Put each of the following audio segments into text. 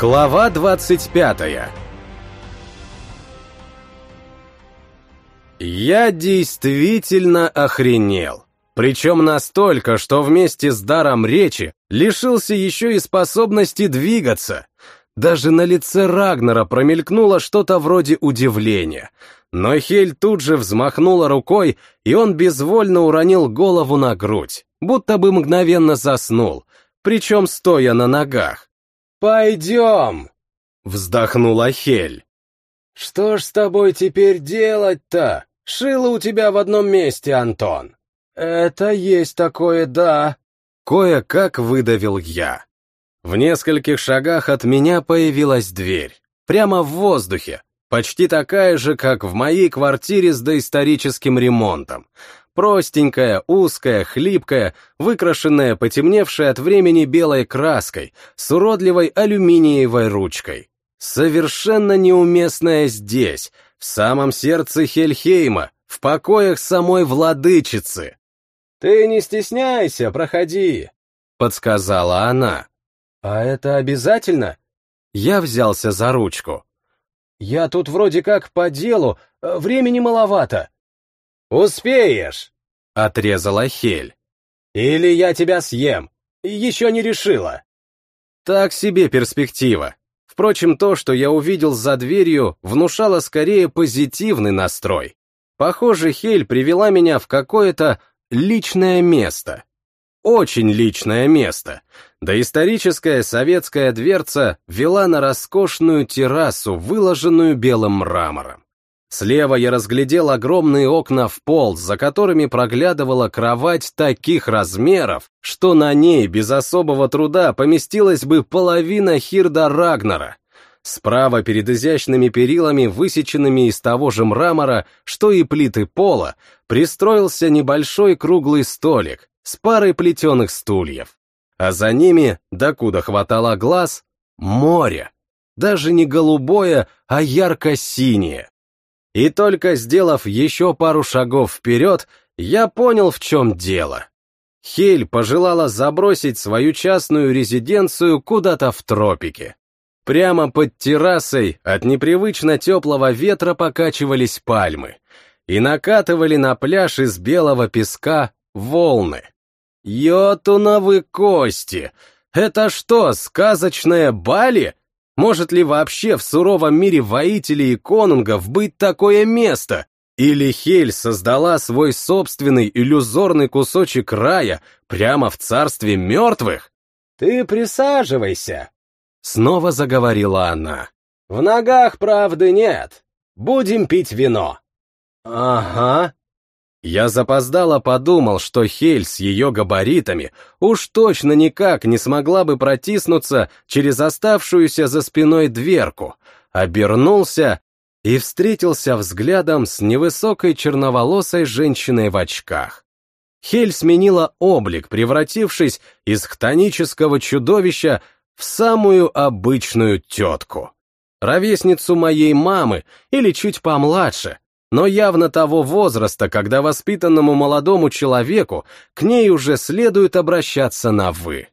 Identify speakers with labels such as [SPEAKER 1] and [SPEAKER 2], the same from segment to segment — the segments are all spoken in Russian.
[SPEAKER 1] Глава 25 Я действительно охренел. Причем настолько, что вместе с даром речи лишился еще и способности двигаться. Даже на лице Рагнера промелькнуло что-то вроде удивления. Но Хель тут же взмахнула рукой, и он безвольно уронил голову на грудь, будто бы мгновенно заснул, причем стоя на ногах. «Пойдем!» — вздохнула Хель. «Что ж с тобой теперь делать-то? Шило у тебя в одном месте, Антон». «Это есть такое, да». Кое-как выдавил я. В нескольких шагах от меня появилась дверь. Прямо в воздухе. Почти такая же, как в моей квартире с доисторическим ремонтом. Простенькая, узкая, хлипкая, выкрашенная, потемневшая от времени белой краской, с уродливой алюминиевой ручкой. Совершенно неуместная здесь, в самом сердце Хельхейма, в покоях самой владычицы. «Ты не стесняйся, проходи», — подсказала она. «А это обязательно?» Я взялся за ручку. «Я тут вроде как по делу, э, времени маловато». «Успеешь!» — отрезала Хель. «Или я тебя съем. Еще не решила». Так себе перспектива. Впрочем, то, что я увидел за дверью, внушало скорее позитивный настрой. Похоже, Хель привела меня в какое-то личное место. Очень личное место. Доисторическая советская дверца вела на роскошную террасу, выложенную белым мрамором. Слева я разглядел огромные окна в пол, за которыми проглядывала кровать таких размеров, что на ней без особого труда поместилась бы половина Хирда Рагнера. Справа перед изящными перилами, высеченными из того же мрамора, что и плиты пола, пристроился небольшой круглый столик с парой плетеных стульев. А за ними, докуда хватало глаз, море. Даже не голубое, а ярко-синее. И только сделав еще пару шагов вперед, я понял, в чем дело. Хель пожелала забросить свою частную резиденцию куда-то в тропике. Прямо под террасой от непривычно теплого ветра покачивались пальмы и накатывали на пляж из белого песка волны. Йотуновы кости! Это что, сказочная Бали? Может ли вообще в суровом мире воителей и конунгов быть такое место? Или Хель создала свой собственный иллюзорный кусочек рая прямо в царстве мертвых? «Ты присаживайся», — снова заговорила она. «В ногах правды нет. Будем пить вино». «Ага», я запоздало подумал, что Хель с ее габаритами уж точно никак не смогла бы протиснуться через оставшуюся за спиной дверку, обернулся и встретился взглядом с невысокой черноволосой женщиной в очках. Хель сменила облик, превратившись из хтонического чудовища в самую обычную тетку. Ровесницу моей мамы или чуть помладше, но явно того возраста, когда воспитанному молодому человеку к ней уже следует обращаться на «вы».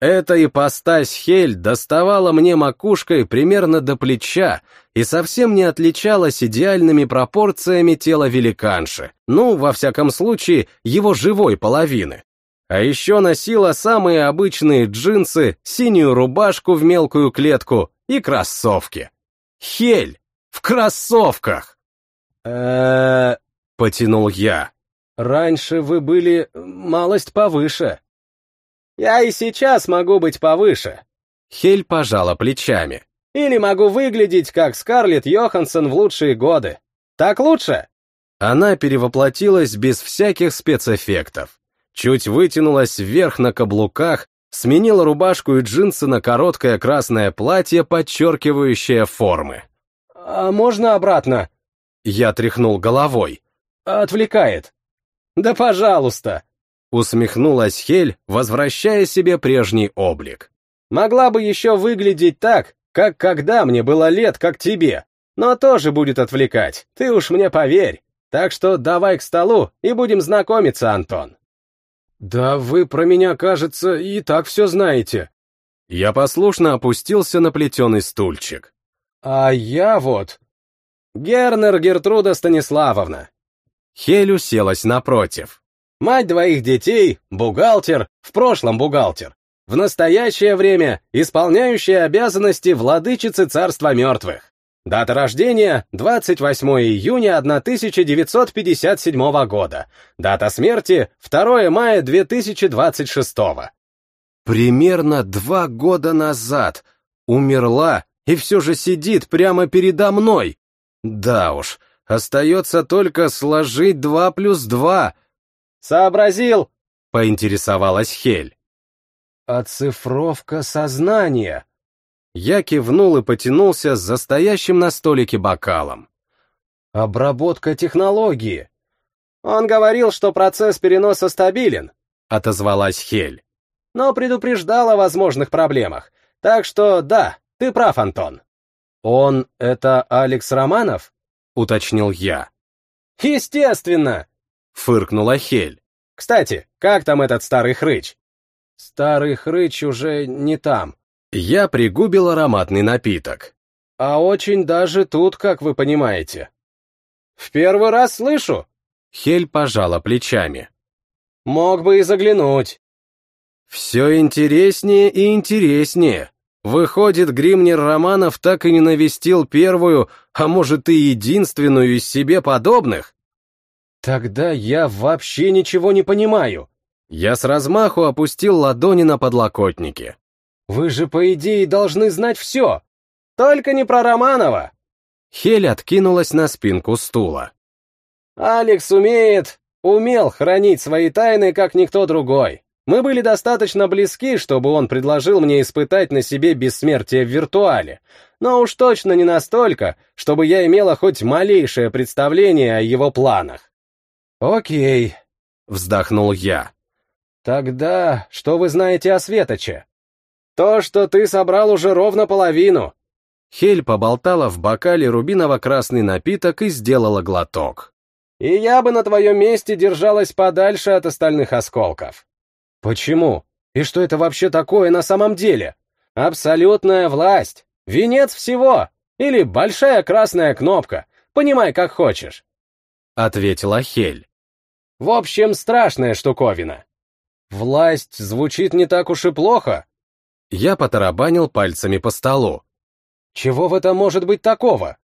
[SPEAKER 1] Эта ипостась Хель доставала мне макушкой примерно до плеча и совсем не отличалась идеальными пропорциями тела великанши, ну, во всяком случае, его живой половины. А еще носила самые обычные джинсы, синюю рубашку в мелкую клетку и кроссовки. Хель! В кроссовках! Э потянул я. «Раньше вы были малость повыше». «Я и сейчас могу быть повыше». Хель пожала плечами. «Или могу выглядеть, как Скарлетт Йоханссон в лучшие годы. Так лучше?» Она перевоплотилась без всяких спецэффектов. Чуть вытянулась вверх на каблуках, сменила рубашку и джинсы на короткое красное платье, подчеркивающее формы. «А можно обратно?» Я тряхнул головой. «Отвлекает». «Да пожалуйста!» Усмехнулась Хель, возвращая себе прежний облик. «Могла бы еще выглядеть так, как когда мне было лет, как тебе, но тоже будет отвлекать, ты уж мне поверь. Так что давай к столу и будем знакомиться, Антон». «Да вы про меня, кажется, и так все знаете». Я послушно опустился на плетеный стульчик.
[SPEAKER 2] А я вот... Гернер Гертруда Станиславовна.
[SPEAKER 1] Хель уселась напротив.
[SPEAKER 2] Мать двоих детей, бухгалтер, в прошлом бухгалтер. В настоящее время исполняющая обязанности владычицы царства мертвых. Дата рождения — 28 июня 1957 года. Дата смерти — 2 мая 2026.
[SPEAKER 1] Примерно два года назад умерла и все же сидит прямо передо мной. Да уж, остается только сложить два плюс два.
[SPEAKER 2] «Сообразил?»
[SPEAKER 1] — поинтересовалась Хель.
[SPEAKER 2] «Оцифровка сознания»,
[SPEAKER 1] я кивнул и потянулся за стоящим на столике бокалом.
[SPEAKER 2] «Обработка технологии». «Он говорил, что процесс переноса стабилен», — отозвалась Хель. «Но предупреждал о возможных проблемах. Так что да, ты прав, Антон».
[SPEAKER 1] «Он — это Алекс Романов?» — уточнил я.
[SPEAKER 2] «Естественно!»
[SPEAKER 1] — фыркнула Хель.
[SPEAKER 2] «Кстати, как там этот старый хрыч?»
[SPEAKER 1] «Старый хрыч уже не там», я пригубил ароматный напиток.
[SPEAKER 2] А очень даже тут, как вы понимаете. В первый раз слышу.
[SPEAKER 1] Хель пожала плечами.
[SPEAKER 2] Мог бы и заглянуть.
[SPEAKER 1] Все интереснее и интереснее. Выходит, Гримнер Романов так и не навестил первую, а может и единственную из себе подобных?
[SPEAKER 2] Тогда я вообще ничего не понимаю.
[SPEAKER 1] Я с размаху опустил ладони на подлокотники.
[SPEAKER 2] Вы же, по идее, должны знать все. Только не про Романова.
[SPEAKER 1] Хель откинулась на спинку стула.
[SPEAKER 2] Алекс умеет, умел хранить свои тайны, как никто другой. Мы были достаточно близки, чтобы он предложил мне испытать на себе бессмертие в виртуале, но уж точно не настолько, чтобы я имела хоть малейшее представление о его планах. «Окей», — вздохнул я. «Тогда что вы знаете о Светоче?» То, что ты собрал уже ровно половину.
[SPEAKER 1] Хель поболтала в бокале рубиново-красный напиток и сделала глоток.
[SPEAKER 2] И я бы на твоем месте держалась подальше от остальных осколков. Почему? И что это вообще такое на самом деле? Абсолютная власть. Венец всего. Или большая красная кнопка. Понимай, как хочешь.
[SPEAKER 1] Ответила Хель.
[SPEAKER 2] В общем, страшная штуковина. Власть звучит не так уж и плохо,
[SPEAKER 1] я потарабанил пальцами по столу.
[SPEAKER 2] «Чего в этом может быть такого?»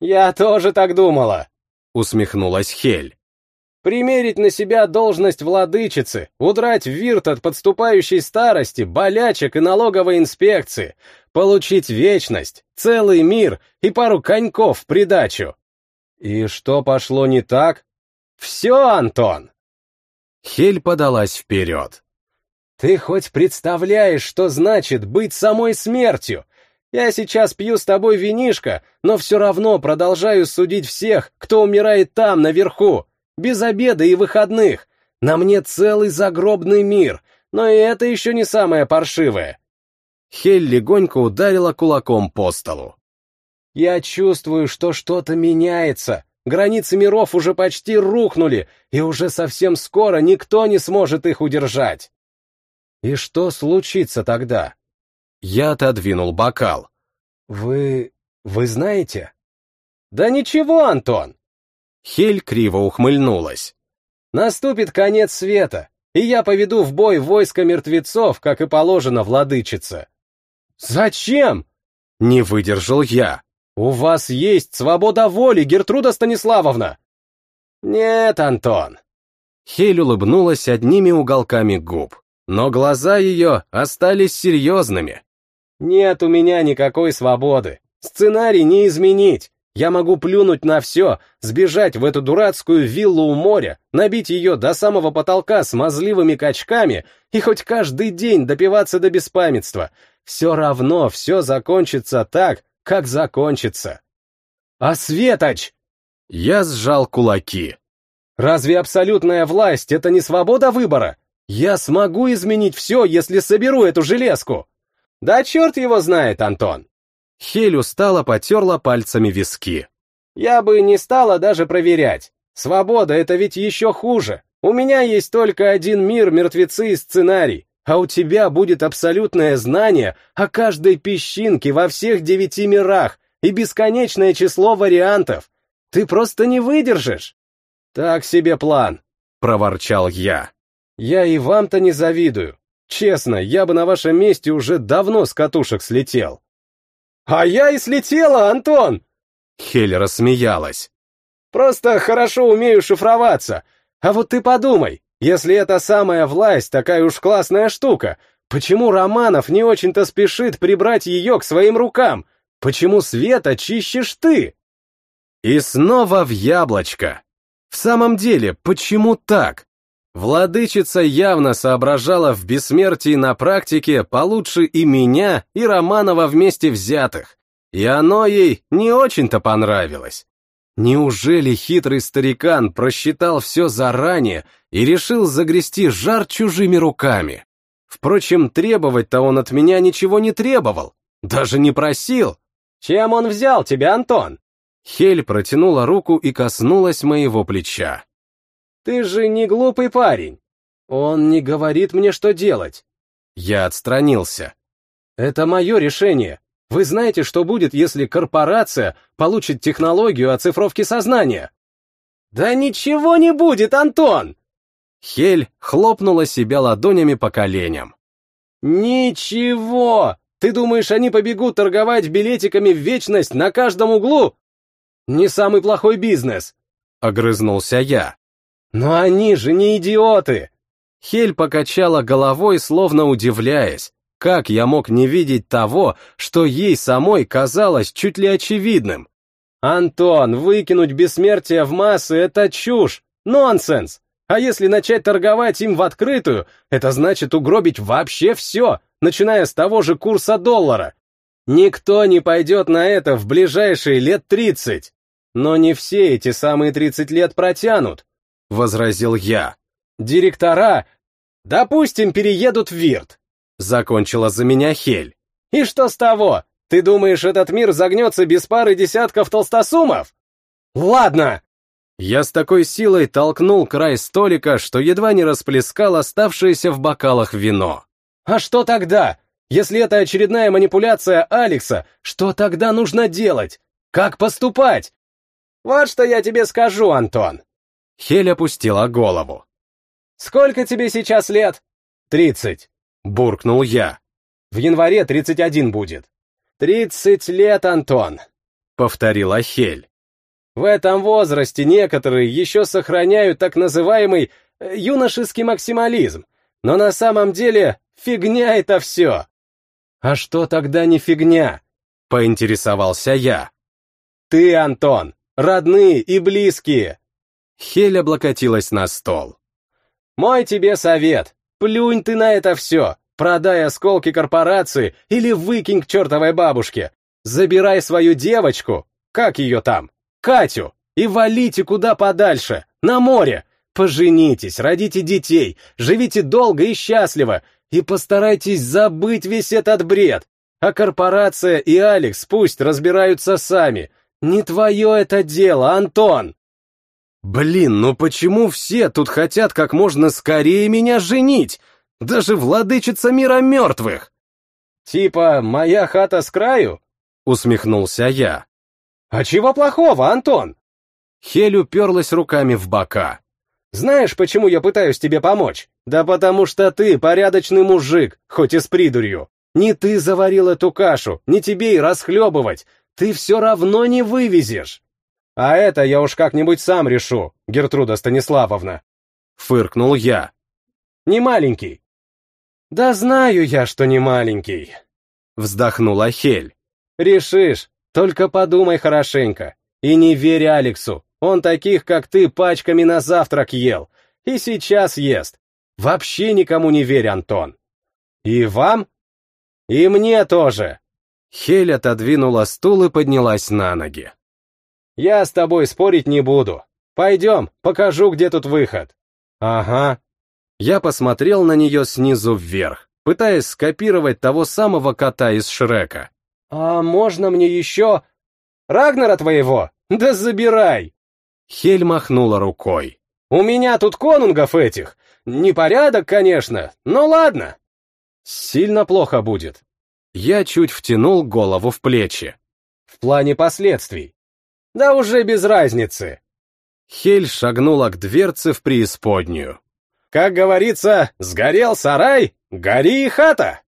[SPEAKER 2] «Я тоже так думала», — усмехнулась Хель. «Примерить на себя должность владычицы, удрать в вирт от подступающей старости, болячек и налоговой инспекции, получить вечность, целый мир и пару коньков в придачу». «И что пошло не так?» «Все, Антон!»
[SPEAKER 1] Хель подалась вперед.
[SPEAKER 2] Ты хоть представляешь, что значит быть самой смертью? Я сейчас пью с тобой винишко, но все равно продолжаю судить всех, кто умирает там, наверху, без обеда и выходных. На мне целый загробный мир, но и это еще не самое паршивое.
[SPEAKER 1] Хель легонько ударила кулаком по столу.
[SPEAKER 2] Я чувствую, что что-то меняется. Границы миров уже почти рухнули, и уже совсем скоро никто не сможет их удержать. И что случится тогда?
[SPEAKER 1] Я отодвинул бокал.
[SPEAKER 2] Вы... вы знаете? Да ничего, Антон.
[SPEAKER 1] Хель криво ухмыльнулась.
[SPEAKER 2] Наступит конец света, и я поведу в бой войско мертвецов, как и положено владычице. Зачем?
[SPEAKER 1] Не выдержал я.
[SPEAKER 2] У вас есть свобода воли, Гертруда Станиславовна. Нет, Антон.
[SPEAKER 1] Хель улыбнулась одними уголками губ но глаза ее остались серьезными.
[SPEAKER 2] «Нет у меня никакой свободы. Сценарий не изменить. Я могу плюнуть на все, сбежать в эту дурацкую виллу у моря, набить ее до самого потолка смазливыми качками и хоть каждый день допиваться до беспамятства. Все равно все закончится так, как закончится. А Светоч!
[SPEAKER 1] Я сжал кулаки.
[SPEAKER 2] Разве абсолютная власть — это не свобода выбора? Я смогу изменить все, если соберу эту железку. Да черт его знает, Антон.
[SPEAKER 1] Хель устало потерла пальцами виски.
[SPEAKER 2] Я бы не стала даже проверять. Свобода — это ведь еще хуже. У меня есть только один мир, мертвецы и сценарий. а у тебя будет абсолютное знание о каждой песчинке во всех девяти мирах и бесконечное число вариантов. Ты просто не выдержишь. Так себе план, проворчал я. Я и вам-то не завидую. Честно, я бы на вашем месте уже давно с катушек слетел. А я и слетела, Антон! Хель рассмеялась. Просто хорошо умею шифроваться. А вот ты подумай, если эта самая власть такая уж классная штука, почему Романов не очень-то спешит прибрать ее к своим рукам? Почему Света чищешь ты? И снова в яблочко. В самом деле, почему так? Владычица явно соображала в бессмертии на практике получше и меня, и Романова вместе взятых. И оно ей не очень-то понравилось. Неужели хитрый старикан просчитал все заранее и решил загрести жар чужими руками? Впрочем, требовать-то он от меня ничего не требовал, даже не просил. «Чем он взял тебя, Антон?» Хель протянула руку и коснулась моего плеча. «Ты же не глупый парень. Он не говорит мне, что делать». Я отстранился. «Это мое решение. Вы знаете, что будет, если корпорация получит технологию оцифровки сознания? Да ничего не будет, Антон! Хель хлопнула себя ладонями по коленям. Ничего! Ты думаешь, они побегут торговать билетиками в вечность на каждом углу? Не самый плохой бизнес, огрызнулся я. Но они же не идиоты! Хель покачала головой, словно удивляясь. Как я мог не видеть того, что ей самой казалось чуть ли очевидным? Антон, выкинуть бессмертие в массы — это чушь, нонсенс. А если начать торговать им в открытую, это значит угробить вообще все, начиная с того же курса доллара. Никто не пойдет на это в ближайшие лет тридцать. Но не все эти самые тридцать лет протянут, — возразил я. Директора, допустим, переедут в Вирт. Закончила за меня Хель. И что с того? Ты думаешь, этот мир загнется без пары десятков толстосумов? Ладно! Я с такой силой толкнул край столика, что едва не расплескал оставшееся в бокалах вино. А что тогда? Если это очередная манипуляция Алекса, что тогда нужно делать? Как поступать? Вот что я тебе скажу, Антон. Хель опустила голову. Сколько тебе сейчас лет? Тридцать. Буркнул я. В январе 31 будет. Тридцать лет, Антон, повторила Хель. В этом возрасте некоторые еще сохраняют так называемый э, юношеский максимализм, но на самом деле фигня это все. А что тогда не фигня? Поинтересовался я. Ты, Антон, родные и близкие. Хель облокотилась на стол. Мой тебе совет, Плюнь ты на это все, продай осколки корпорации или выкинь к чертовой бабушке. Забирай свою девочку, как ее там, Катю, и валите куда подальше, на море. Поженитесь, родите детей, живите долго и счастливо, и постарайтесь забыть весь этот бред. А корпорация и Алекс пусть разбираются сами. Не твое это дело, Антон. Блин, ну почему все тут хотят как можно скорее меня женить? Даже владычица мира мертвых. Типа, моя хата с краю? Усмехнулся я. А чего плохого, Антон? Хель уперлась руками в бока. Знаешь, почему я пытаюсь тебе помочь? Да потому что ты порядочный мужик, хоть и с придурью. Не ты заварил эту кашу, не тебе и расхлебывать. Ты все равно не вывезешь. А это я уж как-нибудь сам решу, Гертруда Станиславовна. Фыркнул я. Не маленький. Да знаю я, что не маленький. Вздохнула Хель. Решишь, только подумай хорошенько. И не верь Алексу, он таких, как ты, пачками на завтрак ел. И сейчас ест. Вообще никому не верь, Антон. И вам? И мне тоже. Хель отодвинула стул и поднялась на ноги. Я с тобой спорить не буду. Пойдем, покажу, где тут выход. Ага. Я посмотрел на нее снизу вверх, пытаясь скопировать того самого кота из Шрека. А можно мне еще... Рагнера твоего? Да забирай! Хель махнула рукой. У меня тут конунгов этих. Непорядок, конечно, но ладно. Сильно плохо будет.
[SPEAKER 1] Я чуть втянул голову в плечи.
[SPEAKER 2] В плане последствий. Да уже без разницы.
[SPEAKER 1] Хель шагнула к дверце в преисподнюю.
[SPEAKER 2] Как говорится, сгорел сарай, гори и хата.